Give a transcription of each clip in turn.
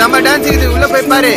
செம்ம டான்ஸ் இது உள்ள போய் பாரு.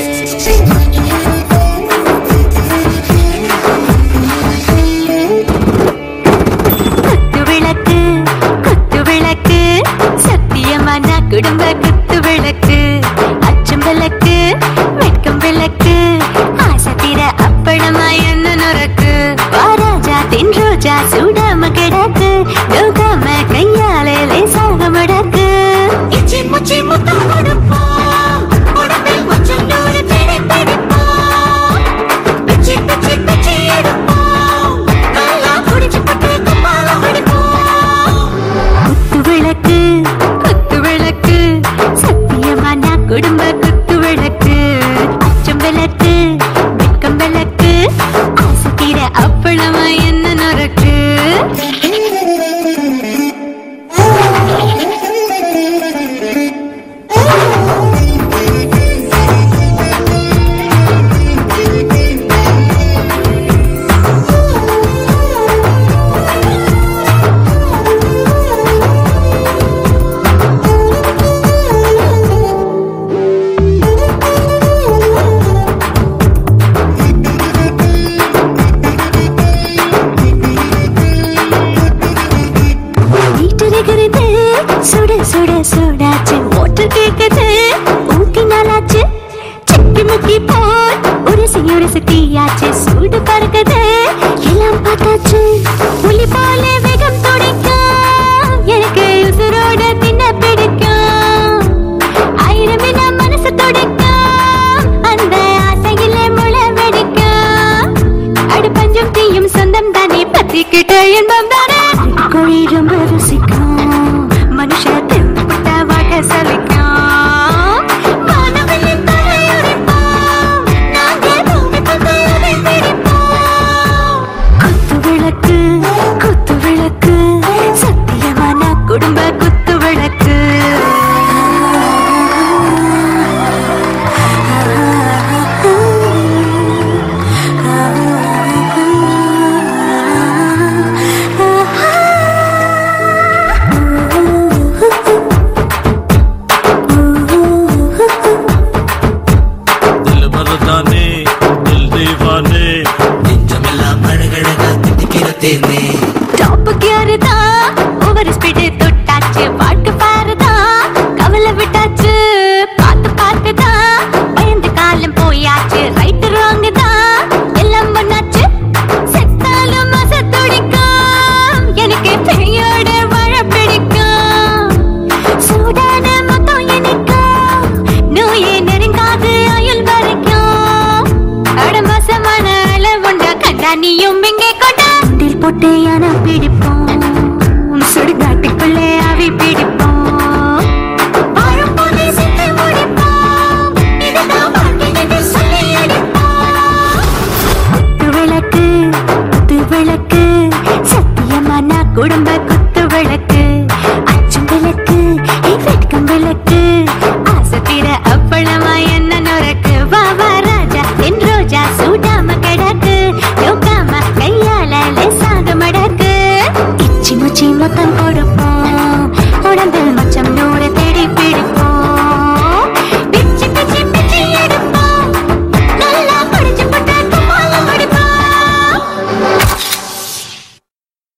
விளக்கு சுட சுட சுடாச்சு. மோட்டர் கேக்குது. ஊத்தி நாளாச்சு. சிக்கி முக்கி போல் உரசி உரசி தீயாச்சு. esa தித்திக்கிறதேனே டாப் கியர் ஓவர் ஸ்பீடு தொட்டாச்சு. பாட்டு பாருதான் கவலை விட்டாச்சு. பார்த்து பார்த்து பயந்து காலம் போயாச்சு. ரைட் ராங் தான் எல்லாம் பண்ணாச்சு. செத்தாலும் மச எனக்கு பெரியோட வாழ பிடிக்கும். சூடான மொத்தம் நோயே நெருங்காது வரைக்கும். கண்டா நீயும் இங்கே கொண்டா. போட்டு யானை பிடிப்போம். சுடுகாட்டுக்குள்ளே அவி பிடிப்போம். Selamatan kau dapat